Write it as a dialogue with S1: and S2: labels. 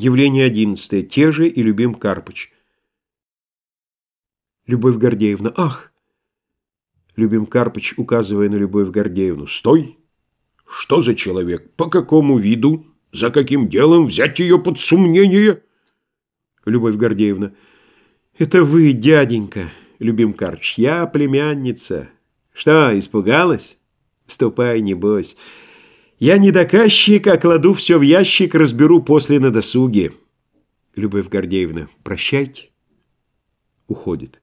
S1: Явление одиннадцатое. Те же и Любим Карпыч. Любовь Гордеевна. Ах! Любим Карпыч, указывая на Любовь Гордеевну. Стой! Что за человек? По какому виду? За каким делом взять ее под сомнение? Любовь Гордеевна. Это вы, дяденька, Любим Карпыч. Я племянница. Что, испугалась? Ступай, небось. Я не доказчик, а кладу все в ящик, разберу после на досуге. Любовь Гордеевна, прощайте. Уходит.